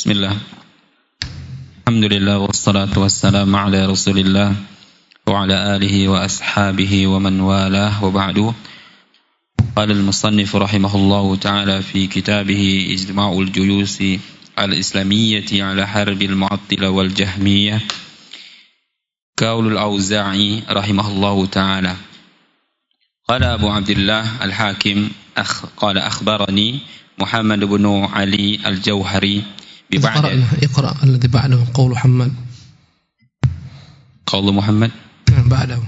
بسم الله. الحمد لله والصلاة والسلام على رسول الله وعلى آله وأصحابه ومن والاه وبعد. قال المصنف رحمه الله تعالى في كتابه اجتماع الجلوس الإسلامية على حرب المعطلة والجهمية. قول الأوزاعي رحمه الله تعالى. قال أبو عبد الله الحاكم أخ قال أخبرني محمد بن علي الجوهري ببعد اقرأ الذي بعده. قول محمد. قول محمد. نعم، بعده.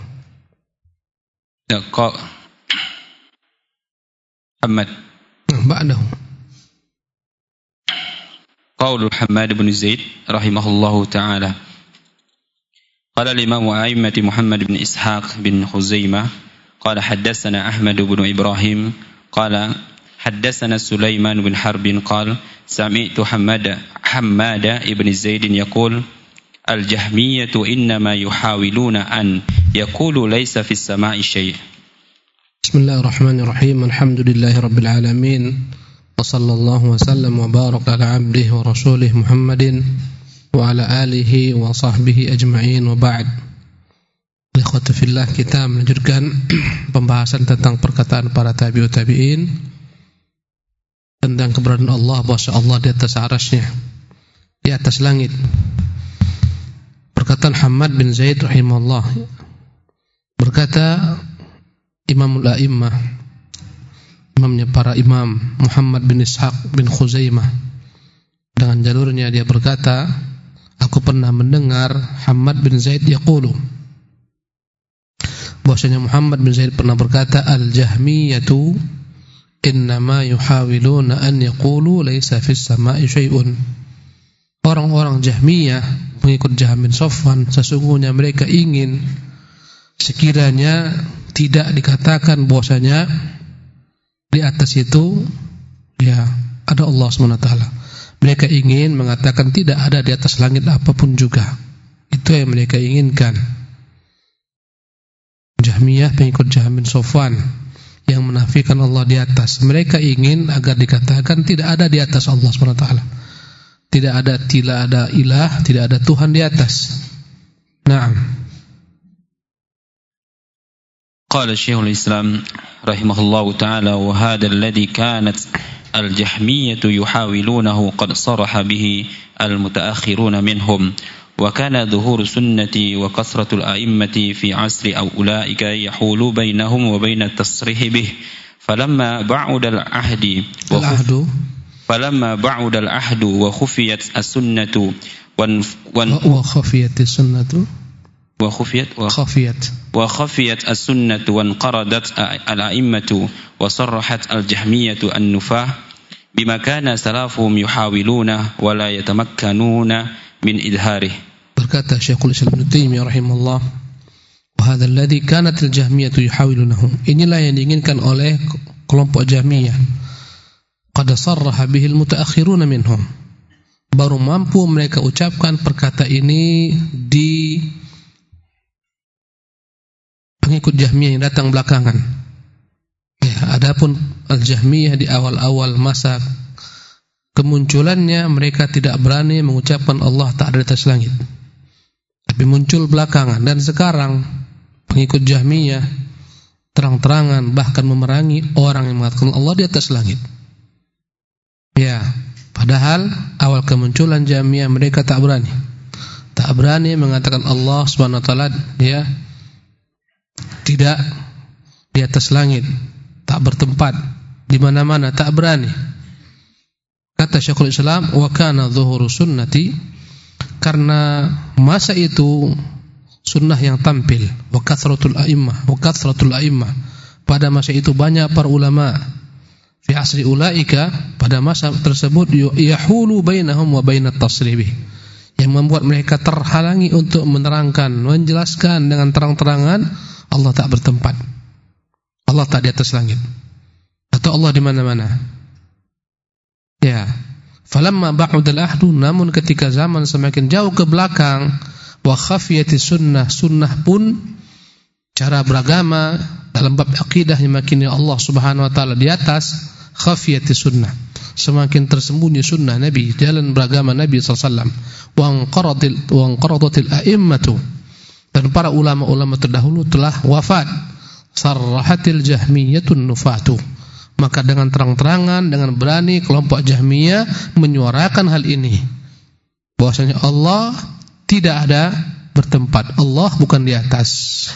محمد. نعم، بعده. قول حماد بن زيد رحمه الله تعالى. قال الإمام أئمة محمد بن إسحاق بن خزيمة قال حدثنا أحمد بن إبراهيم قال حدثنا سليمان بن حرب قال سمعت حماد حماد بن زيد يقول الجهمية إنما يحاولون أن يقولوا ليس في السماء شيء. بسم الله الرحمن الرحيم الحمد لله رب العالمين وصلى الله وسلم وبارك على عبده ورسوله محمد وعلى آله وصحبه أجمعين وبعد. Ikhwatu fillah kita melanjutkan pembahasan tentang perkataan para tabi'ut tabi'in tentang keberadaan Allah bahwa Allah di atas arasnya di atas langit. Perkataan Hamad bin Zaid rahimahullah berkata Imamul A'immah imamnya para imam Muhammad bin Ishaq bin Khuzaimah dengan jalurnya dia berkata aku pernah mendengar Hamad bin Zaid yaqulu bahwasanya Muhammad bin Zaid pernah berkata al-jahmiyatu innama yuhawiluna an yaqulu laysa fis sama'i syai'un orang-orang Jahmiyah mengikut Jahm bin Safwan sesungguhnya mereka ingin sekiranya tidak dikatakan bahwasanya di atas itu ya ada Allah SWT mereka ingin mengatakan tidak ada di atas langit apa pun juga. Itu yang mereka inginkan. Jahmiyah pengikut Jahm bin Sofwan yang menafikan Allah di atas. Mereka ingin agar dikatakan tidak ada di atas Allah SWT. Tidak ada tidak ada ilah, tidak ada Tuhan di atas. Naam. قال الشيخ الإسلام رحمه الله تعالى وهذا الذي كانت الجحمية يحاولونه قد صرح به المتأخرون منهم وكان ظهور السنة وكثرة الأئمة في عصر أو أولئك يحول بينهم وبين التصريح به. فلما بعد العهد العهد. فلما بعد العهد وخفيت السنة وخفيت السنة. وخفيت وخفيت وخفيت السنة وانقرضت الأئمة وصرحت الجهمية النفاة بما كان سلافهم يحاولون ولا يتمكنون min idharih. Berkata Syekhul Islam Ibnu Taimiyah rahimahullah, "Wa hadha alladhi kanat al-Jahmiyah yuhawilunahu." Inilah yang diinginkan oleh kelompok Jahmiyah. Qad sarraha bihi al-mutaakhiruna minhum. Baru mampu mereka ucapkan perkata ini di pengikut Jahmiyah yang datang belakangan. Ya, adapun Al-Jahmiyah di awal-awal masa kemunculannya mereka tidak berani mengucapkan Allah tak ada di atas langit. Tapi muncul belakangan dan sekarang pengikut Jahmiyah terang-terangan bahkan memerangi orang yang mengatakan Allah di atas langit. Ya, padahal awal kemunculan Jahmiyah mereka tak berani. Tak berani mengatakan Allah Subhanahu wa taala ya tidak di atas langit, tak bertempat di mana-mana, tak berani. Kata Syekhul Islam, wa kana dhuhuru sunnati karena masa itu sunnah yang tampil wa kathratul a'immah wa kathratul a'immah. Pada masa itu banyak para ulama. Fi asri ulaika pada masa tersebut yahulu bainahum wa bainat tasribih. Yang membuat mereka terhalangi untuk menerangkan menjelaskan dengan terang-terangan Allah tak bertempat. Allah tak di atas langit. Atau Allah di mana-mana Ya. Falamma ba'udal ahdu namun ketika zaman semakin jauh ke belakang wa khafiyati sunnah sunnah pun cara beragama dalam bab akidah yang yakini Allah Subhanahu wa taala di atas khafiyati sunnah. semakin tersembunyi sunnah Nabi, jalan beragama Nabi SAW. Wa anqaratil wa anqaradatil a'immatu. Dan para ulama-ulama terdahulu telah wafat. Sarrahatil jahmiyatun nufatu. Maka dengan terang-terangan, dengan berani kelompok Jahmiyah menyuarakan hal ini. Bahwasanya Allah tidak ada bertempat. Allah bukan di atas.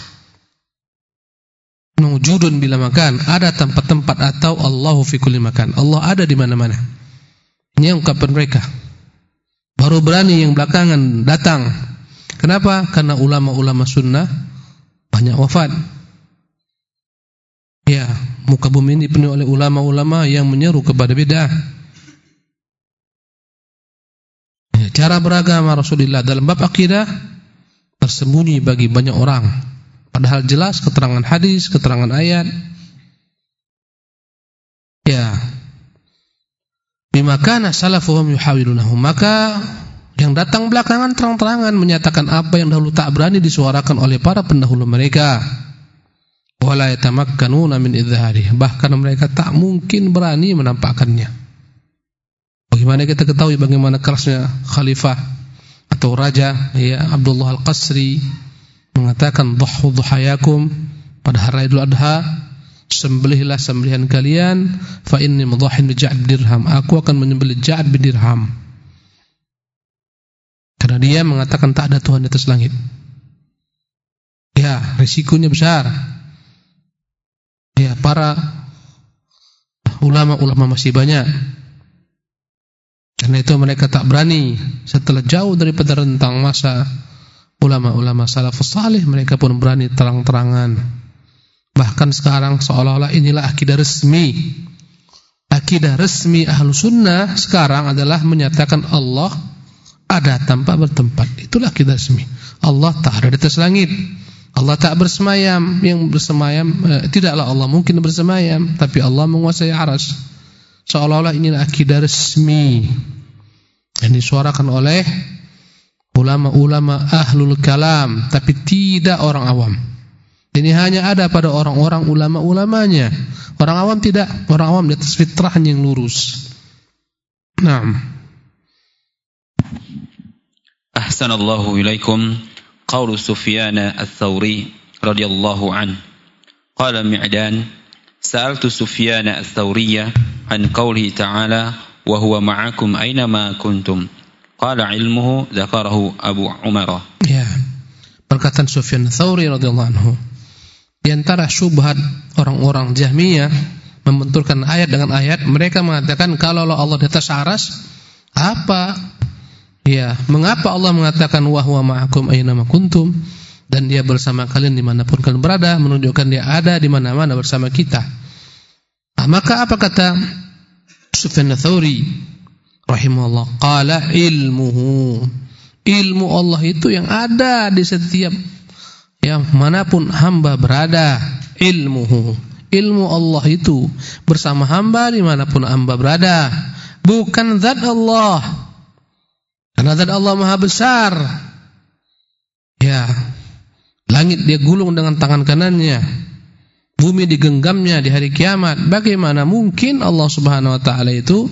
Mewujudun bila makan, ada tempat-tempat atau Allahu fi kulli makan. Allah ada di mana-mana. Ini ungkapan mereka. Baru berani yang belakangan datang. Kenapa? Karena ulama-ulama sunnah banyak wafat. Ya, muka bumi ini penuh oleh ulama-ulama yang menyeru kepada bid'ah. Ya, cara beragama Rasulullah dalam bab akidah tersembunyi bagi banyak orang. Padahal jelas keterangan hadis, keterangan ayat. Ya. Bima kana salafuhum yuhawilunahu. Maka yang datang belakangan terang-terangan menyatakan apa yang dahulu tak berani disuarakan oleh para pendahulu mereka. Wala yatamakkanuna min. Bahkan mereka tak mungkin berani menampakkannya. Bagaimana kita ketahui bagaimana kerasnya khalifah atau raja ya Abdullah Al-Qasri mengatakan dhahu dhahayakum pada hari Idul Adha sembelihlah sembelihan kalian fa inni mudhahin bija'd dirham aku akan menyembelih Ja'd bin Dirham karena dia mengatakan tak ada Tuhan di atas langit ya risikonya besar ya para ulama-ulama masih banyak karena itu mereka tak berani setelah jauh daripada rentang masa ulama-ulama salafus salih mereka pun berani terang-terangan. Bahkan sekarang seolah-olah inilah akidah resmi. Akidah resmi ahlu sunnah sekarang adalah menyatakan Allah ada tanpa bertempat. Itulah akidah resmi. Allah tak ada di atas langit. Allah tak bersemayam. Yang bersemayam eh, tidaklah Allah mungkin bersemayam, tapi Allah menguasai aras. Seolah-olah inilah akidah resmi yang disuarakan oleh ulama-ulama ahlul kalam tapi tidak orang awam. Ini hanya ada pada orang-orang ulama-ulamanya. Orang awam tidak, orang awam di atas fitrah yang lurus. Naam. Ahsanallahu ilaikum Sufyan ats-Tsauri radhiyallahu an. Qala Mi'dan sa'altu Sufyan ats-Tsauriyya an qawlihi ta'ala wa huwa ma'akum aina ma kuntum. Qala ilmuhu dzakarahu Abu Umar. Ya. Perkataan Sufyan Tsauri radhiyallahu anhu. Di antara syubhat orang-orang Jahmiyah membenturkan ayat dengan ayat, mereka mengatakan kalau Allah di atas aras, apa? Ya, mengapa Allah mengatakan wa huwa ma'akum aina kuntum? Dan dia bersama kalian di mana pun kalian berada, menunjukkan dia ada di mana-mana bersama kita. Nah, maka apa kata Sufyan Tsauri? rahimahullah? Qala ilmuhu. Ilmu Allah itu yang ada di setiap yang mana pun hamba berada. Ilmuhu. Ilmu Allah itu bersama hamba di mana pun hamba berada. Bukan zat Allah karena zat Allah maha besar ya langit dia gulung dengan tangan kanannya bumi digenggamnya di hari kiamat bagaimana mungkin Allah subhanahu wa ta'ala itu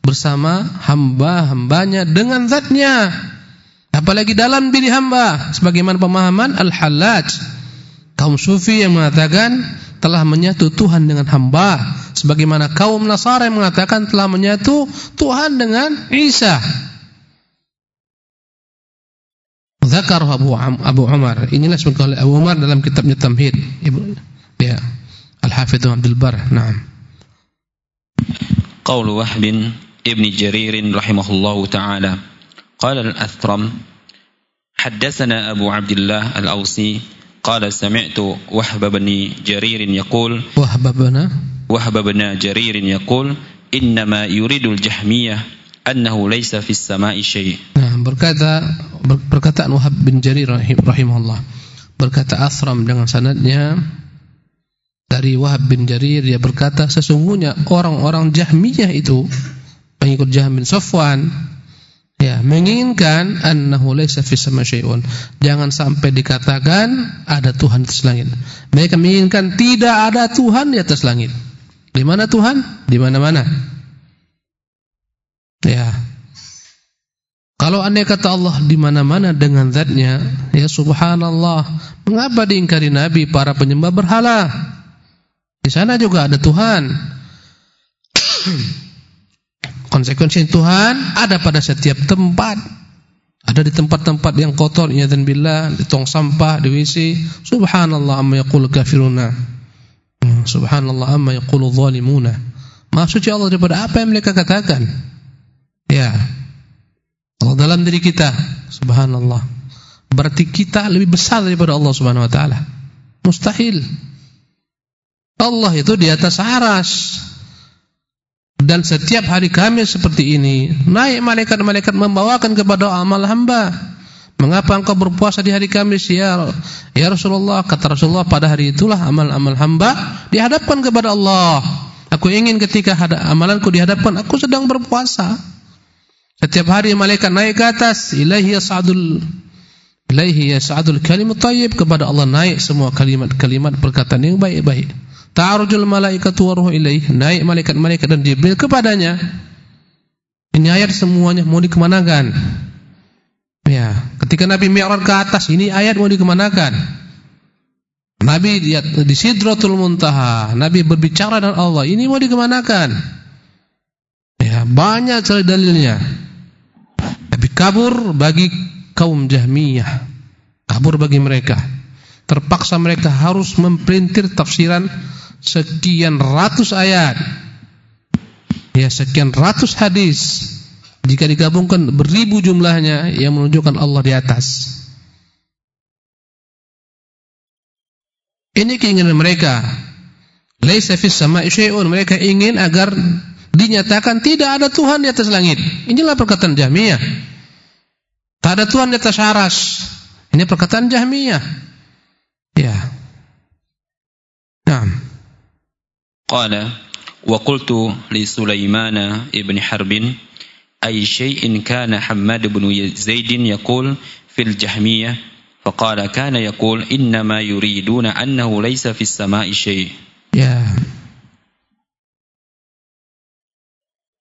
bersama hamba-hambanya dengan zatnya. Apalagi dalam diri hamba. Sebagaimana pemahaman Al-Hallaj. Kaum sufi yang mengatakan telah menyatu Tuhan dengan hamba. Sebagaimana kaum Nasara yang mengatakan telah menyatu Tuhan dengan Isa. Zakar Abu, Abu Umar. Inilah sebagaimana Abu Umar dalam kitabnya Tamhid. Ya. Al-Hafidhu Abdul Bar. Naam. Qaul ابن جرير رحمه الله تعالى قال الأثرم حدثنا أبو عبد الله الأوسي قال سمعت وهب بن جرير يقول وهب بن وهب بن جرير يقول إنما يريد الجهمية أنه ليس في السماء شيء nah, berkata berkata Wahab bin Jarir rahimahullah. Berkata Asram dengan sanadnya dari Wahab bin Jarir dia berkata sesungguhnya orang-orang Jahmiyah itu pengikut Jahm bin Safwan ya menginginkan annahu laisa fis sama jangan sampai dikatakan ada Tuhan di atas langit. Mereka menginginkan tidak ada Tuhan di atas langit. Di mana Tuhan? Di mana-mana. Ya. Kalau andai kata Allah di mana-mana dengan zatnya, ya subhanallah, mengapa diingkari nabi para penyembah berhala? Di sana juga ada Tuhan. Konsekuensi Tuhan ada pada setiap tempat. Ada di tempat-tempat yang kotor, ya dan billah, di tong sampah, di WC. Subhanallah amma yaqulu kafiruna. Hmm, subhanallah amma yaqulu zalimuna. Maksudnya Allah daripada apa yang mereka katakan? Ya. Allah dalam diri kita. Subhanallah. Berarti kita lebih besar daripada Allah Subhanahu wa taala. Mustahil. Allah itu di atas aras. Dan setiap hari kami seperti ini, naik malaikat-malaikat membawakan kepada amal hamba. Mengapa engkau berpuasa di hari Kamis ya, ya Rasulullah? Kata Rasulullah pada hari itulah amal-amal hamba dihadapkan kepada Allah. Aku ingin ketika amalanku dihadapkan, aku sedang berpuasa. Setiap hari malaikat naik ke atas, ilahi yas'adul ilaihi yas'adul kalimut thayyib kepada Allah naik semua kalimat-kalimat perkataan yang baik-baik. Ta'arujul malaikatu waruhu ilaih, naik malaikat-malaikat dan Jibril kepadanya. Ini ayat semuanya mau dikemanakan? Ya, ketika Nabi Mi'raj ke atas, ini ayat mau dikemanakan? Nabi di, di Sidratul Muntaha, Nabi berbicara dengan Allah, ini mau dikemanakan? Ya, banyak sekali dalilnya. Kabur bagi kaum Jahmiyah. Kabur bagi mereka. Terpaksa mereka harus memprintir tafsiran sekian ratus ayat. Ya, sekian ratus hadis. Jika digabungkan beribu jumlahnya yang menunjukkan Allah di atas. Ini keinginan mereka. Laisa fis sama'i syai'un. Mereka ingin agar dinyatakan tidak ada Tuhan di atas langit. Inilah perkataan Jahmiyah. Tak ada Tuhan di atas aras. Ini perkataan Jahmiyah. Ya. Naam. Qala wa qultu li Sulaiman ibn Harbin ay shay'in kana Hammad ibn Zaid yaqul fil Jahmiyah فقال كان يقول إنما يريدون أنه ليس في السماء شيء. Ya.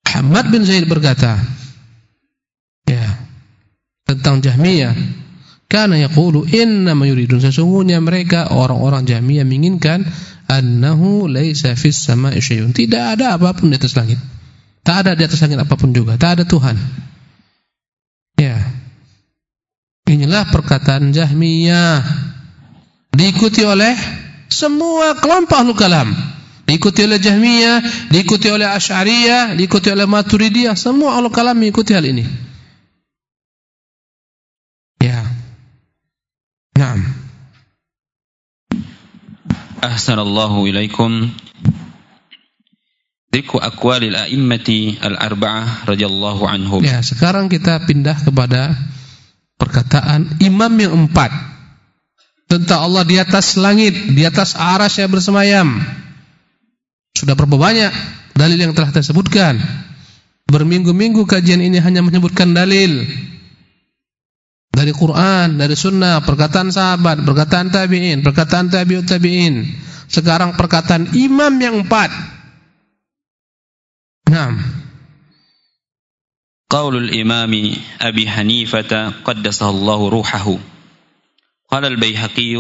Hamad bin Zaid berkata, ya, tentang Jahmiyah, karena yaqulu inna yuridun sesungguhnya mereka orang-orang Jahmiyah menginginkan annahu laisa fis sama'i syai'un. Tidak ada apa pun di atas langit. Tak ada di atas langit apa pun juga. Tak ada Tuhan. Ya. Inilah perkataan Jahmiyah. Diikuti oleh semua kelompok Ahlul Kalam. Diikuti oleh Jahmiyah, diikuti oleh Asy'ariyah, diikuti oleh Maturidiyah, semua Ahlul Kalam mengikuti hal ini. Ya. Naam. Ahsanallahu ilaikum. Dikru aqwalil a'immati al-arba'ah radhiyallahu anhum. Ya, sekarang kita pindah kepada perkataan imam yang empat tentang Allah di atas langit, di atas arasy bersemayam. Sudah berapa banyak dalil yang telah disebutkan. Berminggu-minggu kajian ini hanya menyebutkan dalil dari Quran, dari Sunnah, perkataan sahabat, perkataan tabiin, perkataan tabiut tabiin. Sekarang perkataan imam yang empat. Enam. Qaulul imami Abi Hanifah qaddasahu Allah ruhahu. Qala al-Baihaqi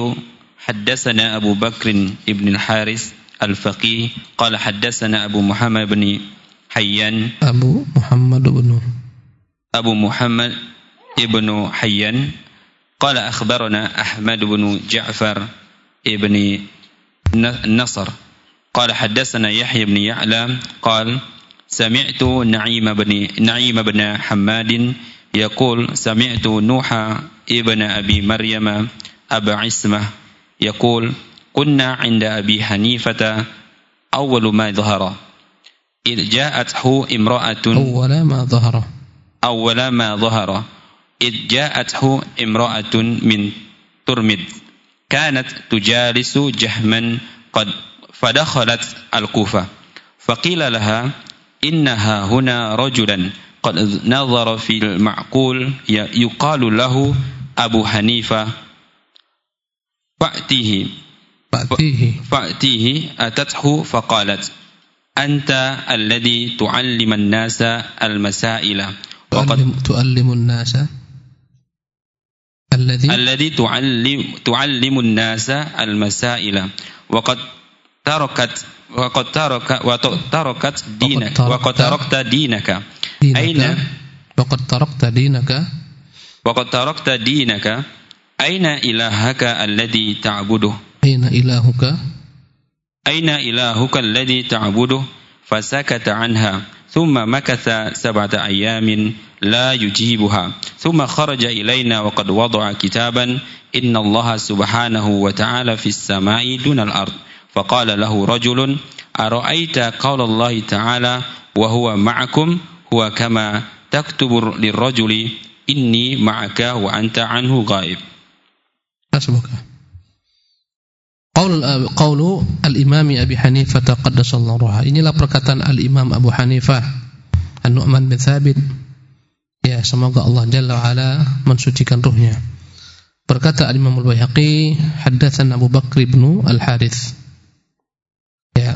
haddatsana Abu Bakr ibn Haris al-Faqih qala haddatsana Abu Muhammad ibn Hayyan Abu Muhammad ابن حيان قال أخبرنا أحمد بن جعفر ابن النصر قال حدثنا يحيى بن يعلى قال سمعت نعيم بن نعيم بن حماد يقول سمعت نوح ابن أبي مريم أبا عسمة يقول كنا عند أبي حنيفة أول ما ظهر إذ جاءته امرأة أول ما ظهر. أول ما ظهر. إذ جاءته امرأة من ترمد كانت تجالس جهما قد فدخلت الكوفة فقيل لها إنها هنا رجلا قد نظر في المعقول يقال له أبو حنيفة. فأتيه فأتيه. فأتيه أتته فقالت anta alladhi tu'allimu an-nasa al-masaila wa qad tu'allimu an-nasa alladhi alladhi tu'allim tu'allimu an-nasa al-masaila wa qad tarakat wa qad taraka wa tarakat dinaka wa qad tarakta dinaka aina wa qad tarakta dinaka wa qad tarakta dinaka aina ilahaka alladhi ta'buduh aina ilahuka aina ilahuka alladhi ta'buduh fasakata anha thumma makatha sab'ata ayamin la yujibuha. Thumma kharaja ilaina wa qad wada'a kitaban inna allaha subhanahu wa ta'ala fis samai dunal ard. Faqala lahu rajulun ara'aita qawla allahi ta'ala wa huwa ma'akum? Huwa Qaul qaulu al-Imam Abi Hanifah taqaddasallahu ruha. Inilah perkataan al-Imam Abu Hanifah An-Nu'man bin Thabit. Ya, semoga Allah Jalla wa ala mensucikan ruhnya. Berkata al-Imam Al-Baihaqi, haddatsan Abu Bakr bin Al-Harits. Ya.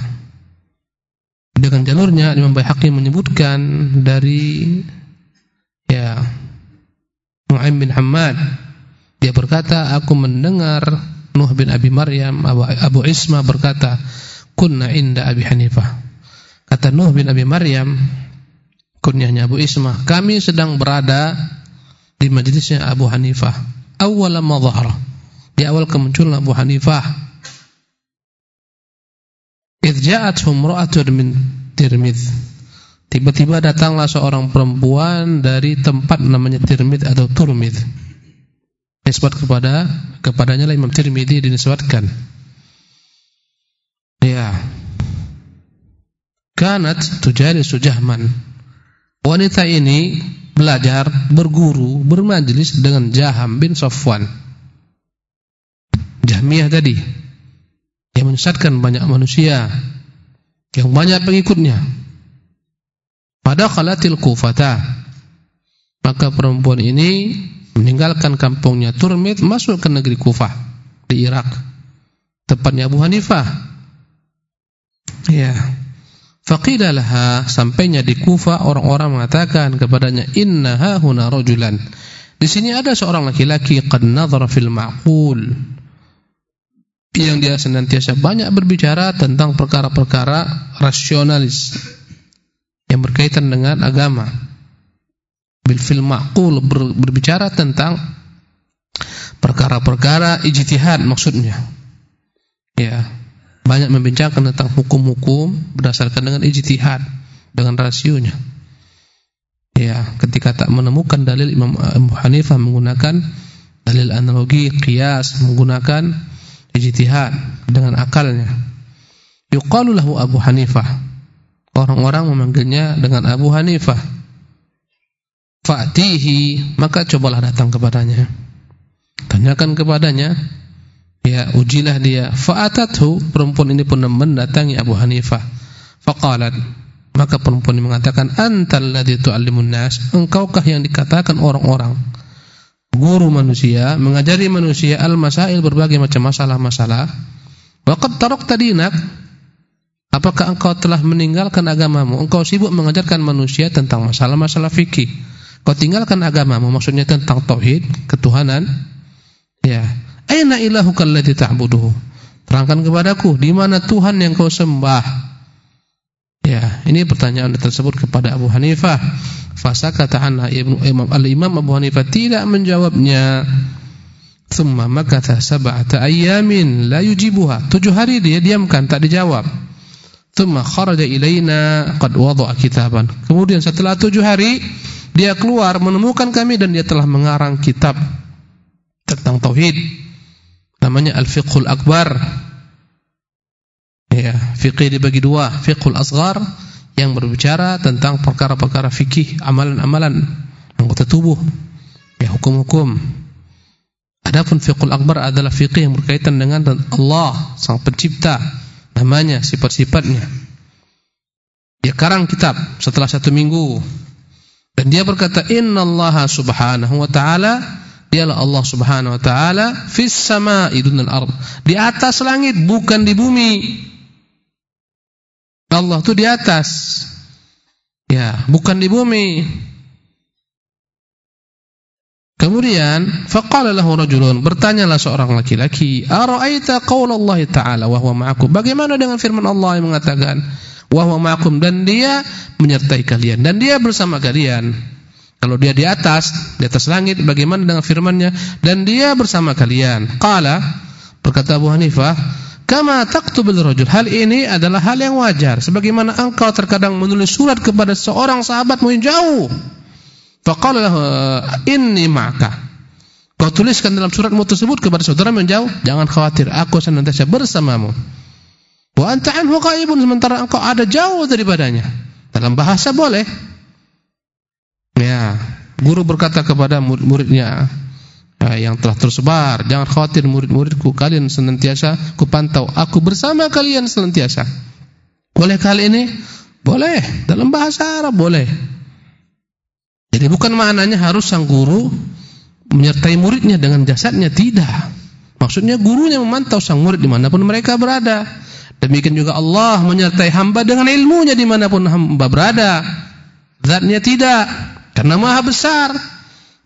Dengan jalurnya Imam Baihaqi menyebutkan dari ya Nu'aim bin Hammad dia berkata aku mendengar Nuh bin Abi Maryam Abu, Abu Isma berkata kunna inda Abi Hanifah. Kata Nuh bin Abi Maryam kunyahnya Abu Isma kami sedang berada di majlisnya Abu Hanifah. Awal ma di awal kemunculan Abu Hanifah. Idja'atuhum ra'atun min Tirmidz tiba-tiba datanglah seorang perempuan dari tempat namanya Tirmidz atau Turmidz nisbat kepada kepadanya lah Imam Tirmidzi dinisbatkan. Ya. Kanat tujalisu Jahman. Wanita ini belajar, berguru, bermajlis dengan Jaham bin Safwan. Jahmiyah tadi yang menyesatkan banyak manusia, yang banyak pengikutnya. Pada khalatil kufata, maka perempuan ini meninggalkan kampungnya Turmid masuk ke negeri Kufah di Irak. Tepatnya Abu Hanifah. Ya. Faqila laha sampainya di Kufah orang-orang mengatakan kepadanya innaha huna rajulan. Di sini ada seorang laki-laki qad nadhara fil ma'qul. Yang dia senantiasa banyak berbicara tentang perkara-perkara rasionalis yang berkaitan dengan agama bil fil ma'qul ber, berbicara tentang perkara-perkara ijtihad maksudnya. Ya, banyak membincangkan tentang hukum-hukum berdasarkan dengan ijtihad, dengan rasionya. Ya, ketika tak menemukan dalil Imam Abu Hanifah menggunakan dalil analogi, qiyas, menggunakan ijtihad dengan akalnya. Yuqalu lahu Abu Hanifah. Orang-orang memanggilnya dengan Abu Hanifah Fa'tihi maka cobalah datang kepadanya. Tanyakan kepadanya, ya ujilah dia. Fa'atathu perempuan ini pun mendatangi Abu Hanifah. Faqalat maka perempuan ini mengatakan antal ladzi tu'allimun nas. Engkaukah yang dikatakan orang-orang? Guru manusia mengajari manusia al-masail berbagai macam masalah-masalah. Waqad tarakta dinak. Apakah engkau telah meninggalkan agamamu? Engkau sibuk mengajarkan manusia tentang masalah-masalah fikih Kau tinggalkan agamamu maksudnya tentang tauhid, ketuhanan. Ya. Aina ilahuka alladhi ta'buduhu? Terangkan kepadaku di mana Tuhan yang kau sembah? Ya, ini pertanyaan tersebut kepada Abu Hanifah. Fasakata anha Ibnu Imam Al-Imam Abu Hanifah tidak menjawabnya. Thumma makatha sab'ata ayamin la yujibuha. Tujuh hari dia diamkan tak dijawab. Thumma kharaja ilaina qad wada'a kitaban. Kemudian setelah tujuh hari dia keluar menemukan kami dan dia telah mengarang kitab tentang tauhid. Namanya Al-Fiqhul Akbar. Ya, fikih dibagi dua, fiqhul asghar yang berbicara tentang perkara-perkara fikih, amalan-amalan anggota tubuh, ya hukum-hukum. Adapun fiqhul akbar adalah fikih yang berkaitan dengan Allah, Sang Pencipta, namanya, sifat-sifatnya. Dia karang kitab setelah satu minggu dan dia berkata innallaha subhanahu wa ta'ala dialah Allah subhanahu wa ta'ala fis. Di atas langit bukan di bumi. Allah itu di atas. Ya, bukan di bumi. Kemudian faqala lahu rajulun bertanyalah seorang laki-laki, "Ara'aita qaula Ta'ala wa huwa ma'akum?" Bagaimana dengan firman Allah yang mengatakan, "Wa huwa ma'akum" dan dia menyertai kalian dan dia bersama kalian. Kalau dia di atas, di atas langit, bagaimana dengan firman-Nya dan dia bersama kalian? Qala berkata Abu Hanifah, "Kama taktubul rajul." Hal ini adalah hal yang wajar sebagaimana engkau terkadang menulis surat kepada seorang sahabatmu yang jauh Faqala lahu inni ma'aka. Kau tuliskan dalam suratmu tersebut kepada saudara yang jauh, jangan khawatir, aku senantiasa bersamamu. Wa anta anhu sementara engkau ada jauh daripadanya. Dalam bahasa boleh. Ya, guru berkata kepada murid-muridnya ya, yang telah tersebar, jangan khawatir murid-muridku, kalian senantiasa kupantau, aku bersama kalian senantiasa. Boleh kali ini? Boleh, dalam bahasa Arab boleh. Jadi bukan maknanya harus sang guru menyertai muridnya dengan jasadnya, tidak. Maksudnya gurunya memantau sang murid di mana pun mereka berada. Demikian juga Allah menyertai hamba dengan ilmunya di mana pun hamba berada. Zatnya tidak, karena maha besar.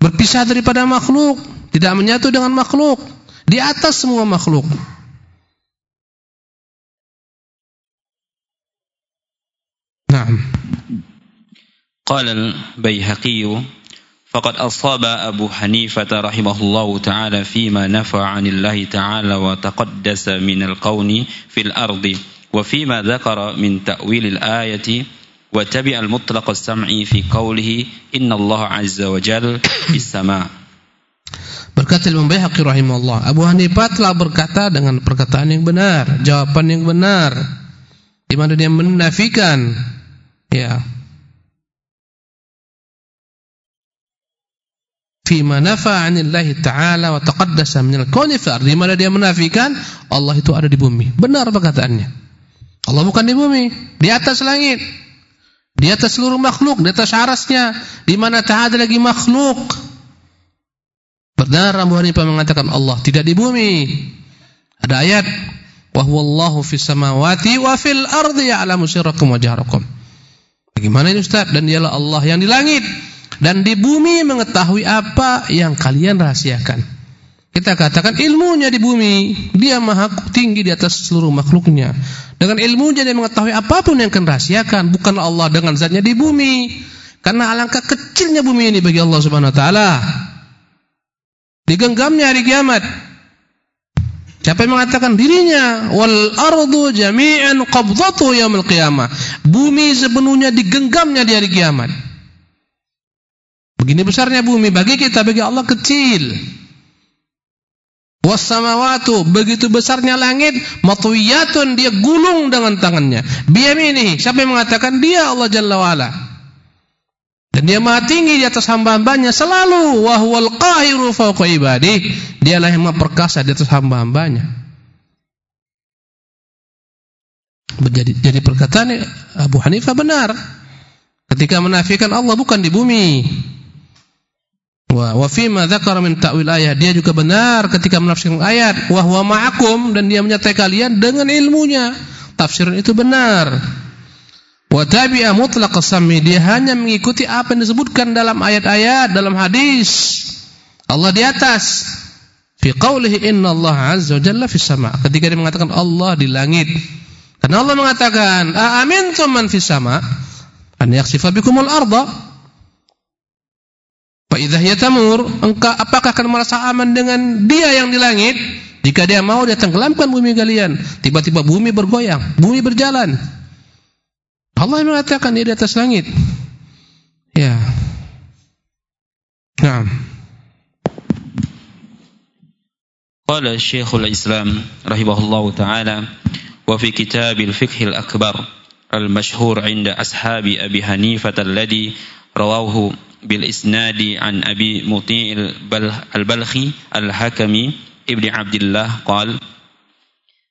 Berpisah daripada makhluk, tidak menyatu dengan makhluk. Di atas semua makhluk. Nah faqad asaba Abu Hanifah rahimahullahu taala fima nafa'a anillahi taala wa taqaddasa min al-qawni fil ardi wa fima dzakara min ta'wil al-ayati wa tabi'a al-mutlaq as-sam'i fi qawlihi inna Allah azza wa jal fis sama' Berkata Imam Baihaqi rahimahullah, Abu Hanifah telah berkata dengan perkataan yang benar, jawaban yang benar. Di mana dia menafikan. Ya, fima nafa 'anillahi ta'ala wa taqaddasa minal kauni fi ardi. Mana dia menafikan Allah itu ada di bumi. Benar perkataannya. Allah bukan di bumi. Di atas langit. Di atas seluruh makhluk. Di atas arasnya. Di mana tak ada lagi makhluk. Benar Abu Hanifah mengatakan Allah tidak di bumi. Ada ayat wa huwallahu fis samawati wa fil ardi ya'lamu sirrakum wa jahrakum. Bagaimana ini Ustaz? Dan dialah Allah yang di langit dan di bumi mengetahui apa yang kalian rahasiakan. Kita katakan ilmunya di bumi, dia maha tinggi di atas seluruh makhluknya. Dengan ilmunya dia mengetahui apa pun yang akan rahasiakan, bukan Allah dengan zatnya di bumi. Karena alangkah kecilnya bumi ini bagi Allah Subhanahu wa taala. Digenggamnya hari kiamat. Siapa yang mengatakan dirinya wal ardu jami'an qabdatu yaumil qiyamah. Bumi sepenuhnya digenggamnya di hari kiamat. Begini besarnya bumi bagi kita, bagi Allah kecil. Wassamawatu begitu besarnya langit, matwiyatun dia gulung dengan tangannya. ini siapa yang mengatakan dia Allah Jalla wa'ala. Dan dia maha tinggi di atas hamba-hambanya selalu wahwal qahiru fawqa ibadih. Dialah yang maha perkasa di atas hamba-hambanya. Jadi, jadi perkataan Abu Hanifah benar. Ketika menafikan Allah bukan di bumi. Wa wa fi ma dzakara min ta'wil ayat dia juga benar ketika menafsirkan ayat wa huwa ma'akum dan dia menyertai kalian dengan ilmunya. Tafsiran itu benar. Wa tabi'a mutlaq sammi dia hanya mengikuti apa yang disebutkan dalam ayat-ayat dalam hadis. Allah di atas. Fi qaulihi inna Allah azza wa jalla fis sama. Ketika dia mengatakan Allah di langit. Karena Allah mengatakan, "A amintum man fis sama?" An yakhsifa bikumul arda Faidah ya tamur, engkau apakah akan merasa aman dengan dia yang di langit? Jika dia mau dia tenggelamkan bumi kalian. Tiba-tiba bumi bergoyang, bumi berjalan. Allah mengatakan dia di atas langit. Ya. Nah, Qala Syekhul Islam rahimahullahu taala wa fi kitab al-fiqh al-akbar al-mashhur 'inda ashabi Abi Hanifah alladhi rawahu بالإسناد عن أبي مطيع البلخي الحكمي ابن عبد الله قال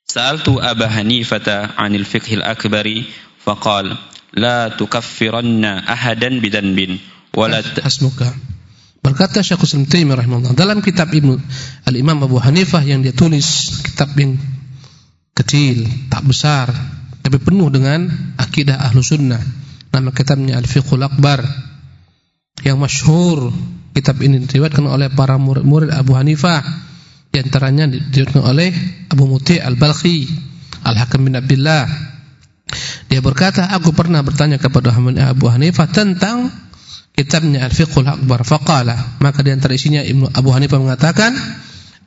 سألت أبا حنيفة عن الفقه الأكبر فقال لا تكفرن أحدا بذنب ولا حسبك Berkata Syekh Muslim Taimiyah rahimahullah dalam kitab Ibnu Al-Imam Abu Hanifah yang dia tulis kitab yang kecil, tak besar, tapi penuh dengan akidah ahlu sunnah. Nama kitabnya Al-Fiqhul Akbar yang masyhur. Kitab ini diriwayatkan oleh para murid-murid Abu Hanifah. Di antaranya diriwayatkan oleh Abu Muti' Al-Balkhi, Al-Hakam bin Abdullah. Dia berkata, aku pernah bertanya kepada Abu Hanifah tentang kitabnya Al-Fiqhul Akbar. Faqala, maka di antara isinya Ibnu Abu Hanifah mengatakan,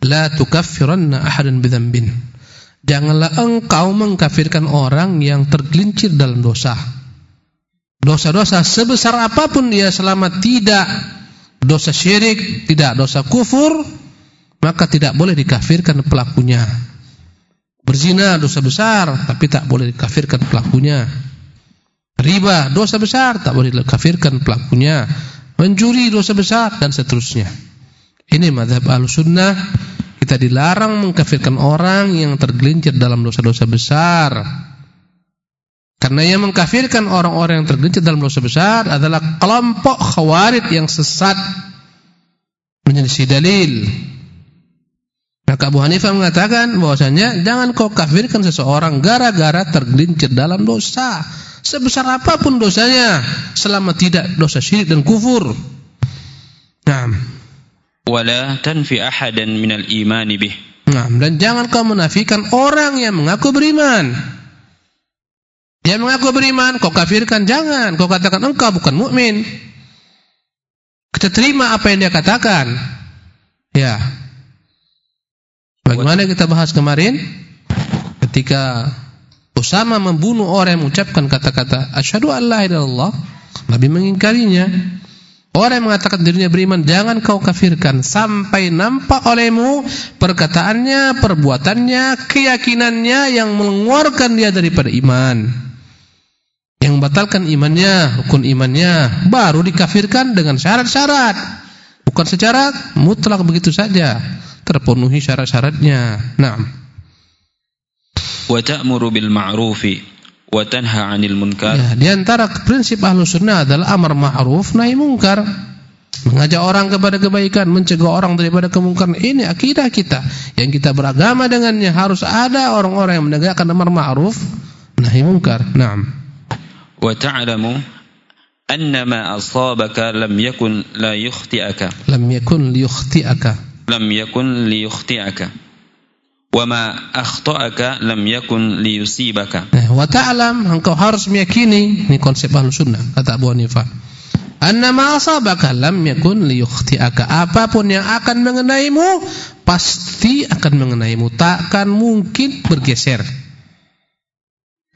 la tukaffiranna ahadan bidzambin. Janganlah engkau mengkafirkan orang yang tergelincir dalam dosa dosa-dosa sebesar apa pun dia selama tidak dosa syirik, tidak dosa kufur, maka tidak boleh dikafirkan pelakunya. Berzina dosa besar, tapi tak boleh dikafirkan pelakunya. Riba dosa besar, tak boleh dikafirkan pelakunya. Mencuri dosa besar dan seterusnya. Ini madhab al-sunnah. Kita dilarang mengkafirkan orang yang tergelincir dalam dosa-dosa besar. Karena yang mengkafirkan orang-orang yang tergelincir dalam dosa besar adalah kelompok khawarid yang sesat menyelisih dalil. Maka Abu Hanifah mengatakan bahwasanya jangan kau kafirkan seseorang gara-gara tergelincir dalam dosa. Sebesar apa pun dosanya selama tidak dosa syirik dan kufur. Naam. Wala tanfi ahadan minal imani bih. Naam, dan jangan kau menafikan orang yang mengaku beriman. Dia mengaku beriman, kau kafirkan jangan. Kau katakan engkau bukan mukmin. Kita terima apa yang dia katakan. Ya. Bagaimana kita bahas kemarin? Ketika Usama membunuh orang yang mengucapkan kata-kata asyhadu an la ilaha Nabi mengingkarinya. Orang yang mengatakan dirinya beriman jangan kau kafirkan sampai nampak olehmu perkataannya, perbuatannya, keyakinannya yang mengeluarkan dia daripada iman yang membatalkan imannya, rukun imannya, baru dikafirkan dengan syarat-syarat. Bukan secara mutlak begitu saja, terpenuhi syarat-syaratnya. Naam. Wa ta'muru bil ma'rufi wa tanha 'anil munkar. Ya, di antara prinsip Ahlus Sunnah adalah amar ma'ruf nahi munkar. Mengajak orang kepada kebaikan, mencegah orang daripada kemungkaran. Ini akidah kita. Yang kita beragama dengannya harus ada orang-orang yang menegakkan amar ma'ruf nahi munkar. Naam. وتعلم أن ما أصابك لم يكن لا يخطئك لم يكن ليخطئك لم يكن ليخطئك وما أخطأك لم يكن ليصيبك وتعلم engkau harus meyakini ini konsep ahlu sunnah kata Abu Hanifah annama asabaka lam yakun liyukhti'aka apapun yang akan mengenaimu pasti akan mengenaimu takkan mungkin bergeser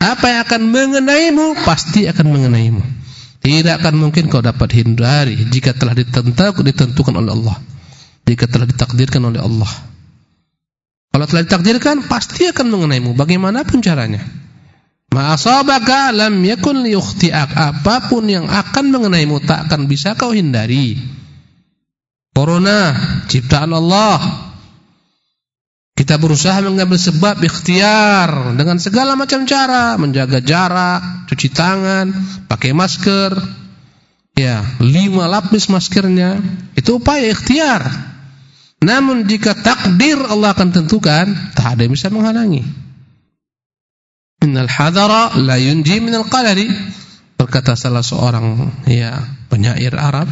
apa yang akan mengenaimu pasti akan mengenaimu. Tidak akan mungkin kau dapat hindari jika telah ditentukan oleh Allah. Jika telah ditakdirkan oleh Allah. Kalau telah ditakdirkan pasti akan mengenaimu bagaimanapun caranya. Ma'asabaka lam yakun liyukhti'ak. Apa pun yang akan mengenaimu tak akan bisa kau hindari. Corona ciptaan Allah kita berusaha mengambil sebab ikhtiar dengan segala macam cara, menjaga jarak, cuci tangan, pakai masker. Ya, lima lapis maskernya. Itu upaya ikhtiar. Namun jika takdir Allah akan tentukan, tak ada yang bisa menghalangi. Innal hadara la yunji minal qadari. Berkata salah seorang ya penyair Arab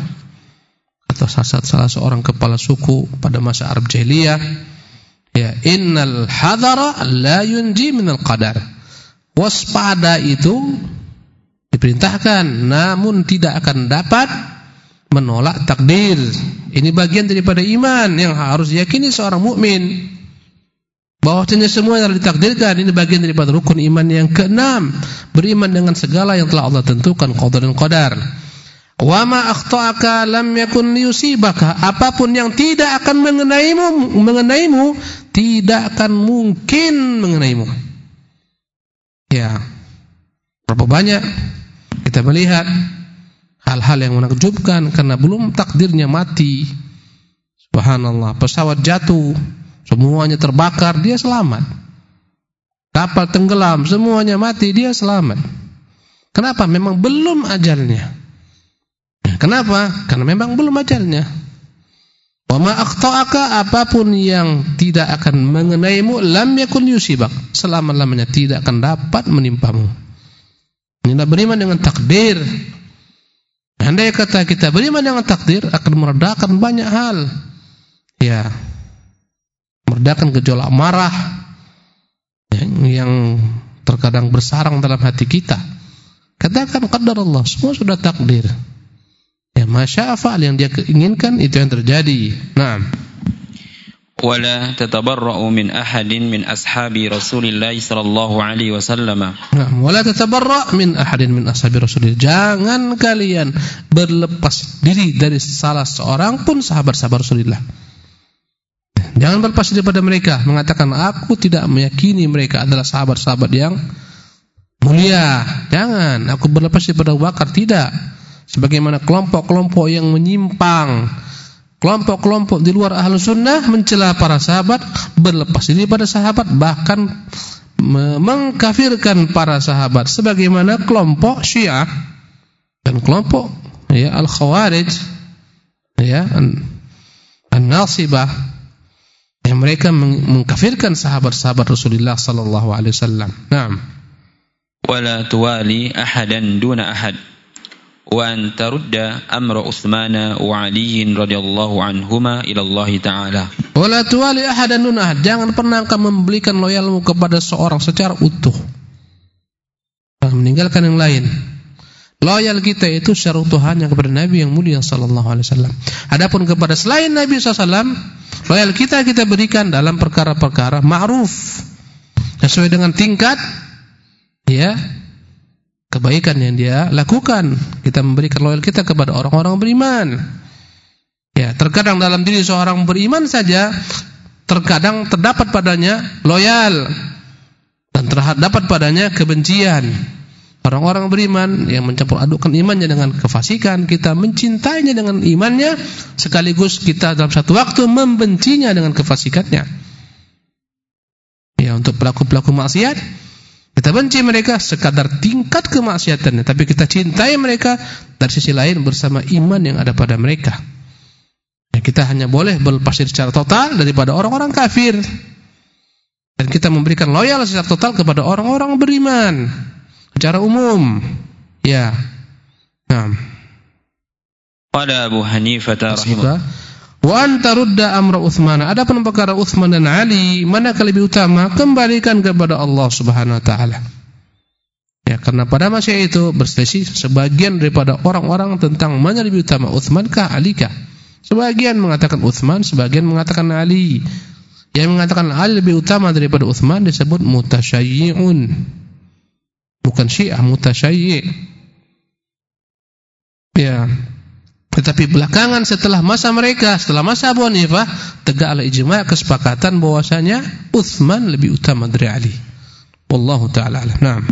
atau salah seorang kepala suku pada masa Arab jahiliyah Ya, innal hadara la yunji minal qadar. Waspada itu diperintahkan namun tidak akan dapat menolak takdir. Ini bagian daripada iman yang harus diyakini seorang mukmin. Bahwasanya semua yang ditakdirkan ini bagian daripada rukun iman yang keenam, beriman dengan segala yang telah Allah tentukan qadar dan qadar. Wa ma akhta'aka lam yakun liyusibaka. Apa pun yang tidak akan mengenaimu mengenaimu tidak akan mungkin mengenaimu. Ya. Berapa banyak kita melihat hal-hal yang menakjubkan karena belum takdirnya mati. Subhanallah, pesawat jatuh, semuanya terbakar, dia selamat. Kapal tenggelam, semuanya mati, dia selamat. Kenapa? Memang belum ajalnya. Kenapa? Karena memang belum ajalnya. Wa ma akhta'aka apa pun yang tidak akan mengenaimu lam yakun yusibak. Selama-lamanya tidak akan dapat menimpamu. Inilah beriman dengan takdir. Andai kata kita beriman dengan takdir akan meredakan banyak hal. Ya. Meredakan gejolak marah yang, yang terkadang bersarang dalam hati kita. Katakan qadar Allah, semua sudah takdir. Ya, masya fa'al yang dia inginkan itu yang terjadi. Naam. ولا تتبرأ من أحد من أصحاب رسول الله صلى الله عليه وسلم نعم ولا تتبرأ من أحد من أصحاب رسول الله jangan kalian berlepas diri dari salah seorang pun sahabat-sahabat Rasulullah jangan berlepas diri pada mereka mengatakan aku tidak meyakini mereka adalah sahabat-sahabat yang mulia jangan aku berlepas diri pada Bakar tidak sebagaimana kelompok-kelompok yang menyimpang kelompok-kelompok di luar ahlu sunnah mencela para sahabat berlepas diri pada sahabat bahkan mengkafirkan para sahabat sebagaimana kelompok syiah dan kelompok ya al-khawarij ya an-nasibah yang mereka mengkafirkan sahabat-sahabat Rasulullah sallallahu alaihi wasallam. Naam. Wala tuwali duna ahad وأن ترد أمر عثمان وعلي رضي الله عنهما إلى الله تعالى ولا توالي أحدا دون أحد jangan pernah engkau membelikan loyalmu kepada seorang secara utuh meninggalkan yang lain loyal kita itu secara utuh hanya kepada Nabi yang mulia sallallahu alaihi wasallam adapun kepada selain Nabi sallallahu loyal kita kita berikan dalam perkara-perkara ma'ruf sesuai dengan tingkat ya kebaikan yang dia lakukan. Kita memberikan loyal kita kepada orang-orang beriman. Ya, terkadang dalam diri seorang beriman saja terkadang terdapat padanya loyal dan terdapat padanya kebencian. Orang-orang beriman yang mencampur adukkan imannya dengan kefasikan, kita mencintainya dengan imannya sekaligus kita dalam satu waktu membencinya dengan kefasikannya. Ya, untuk pelaku-pelaku maksiat kita benci mereka sekadar tingkat kemaksiatannya, tapi kita cintai mereka dari sisi lain bersama iman yang ada pada mereka. Ya, kita hanya boleh berlepas diri secara total daripada orang-orang kafir. Dan kita memberikan loyal secara total kepada orang-orang beriman secara umum. Ya. Nah. Pada Abu Hanifah rahimahullah Wa anta rudda amra Uthman. Adapun perkara Uthman dan Ali, mana lebih utama? Kembalikan kepada Allah Subhanahu wa taala. Ya, karena pada masa itu berselisih sebagian daripada orang-orang tentang mana lebih utama Uthman kah Ali kah? Sebagian mengatakan Uthman, sebagian mengatakan Ali. Yang mengatakan Ali lebih utama daripada Uthman disebut mutasyayyi'un. Bukan Syiah, mutasyayyi'. Ya. Tetapi belakangan setelah masa mereka, setelah masa Abu Hanifah, tegaklah ijma' kesepakatan bahwasanya Uthman lebih utama dari Ali. Wallahu taala alam. Naam.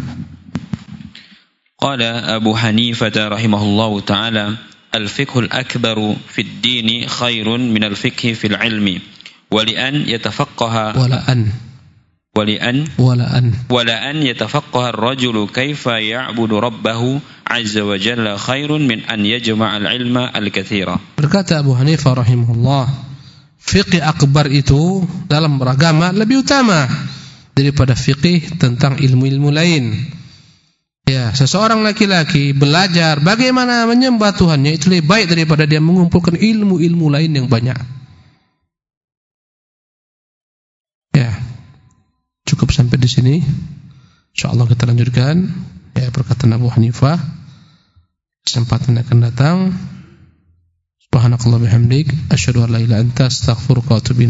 Qala Abu Hanifah rahimahullahu taala, "Al-fiqh al-akbar fi ad-din khairun min al-fiqh fi al-ilmi." Wa li an yatafaqqaha wala an ولأن ولأن ولأن يتفقه الرجل كيف يعبد ربه azza wa jalla khairun min an yajma'al ilma al-kathira. Berkata Abu Hanifah rahimahullah, fikih akbar itu dalam beragama lebih utama daripada fikih tentang ilmu-ilmu lain. Ya, seseorang laki-laki belajar bagaimana menyembah Tuhannya itu lebih baik daripada dia mengumpulkan ilmu-ilmu lain yang banyak. Ya. Cukup sampai di sini. Insyaallah kita lanjutkan ya perkataan Abu Hanifah Kesempatan akan datang. Subhanakallah bihamdik asyhadu an la ilaha illa anta astaghfiruka wa atubu.